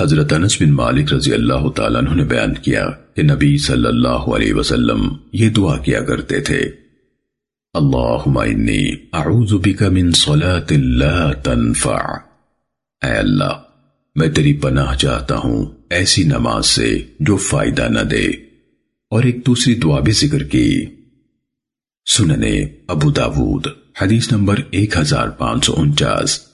حضرت انس بن مالک رضی اللہ تعالیٰ عنہ نے بیان کیا کہ نبی صلی اللہ علیہ وسلم یہ دعا کیا کرتے تھے۔ اللہم انی اعوذ بک من صلاة لا تنفع۔ اے اللہ، میں تیری پناہ چاہتا ہوں ایسی نماز سے جو فائدہ نہ دے۔ اور ایک دوسری دعا بھی ذکر کی۔ سننے ابو داود، حدیث نمبر ایک ہزار پانچ سو انچاس۔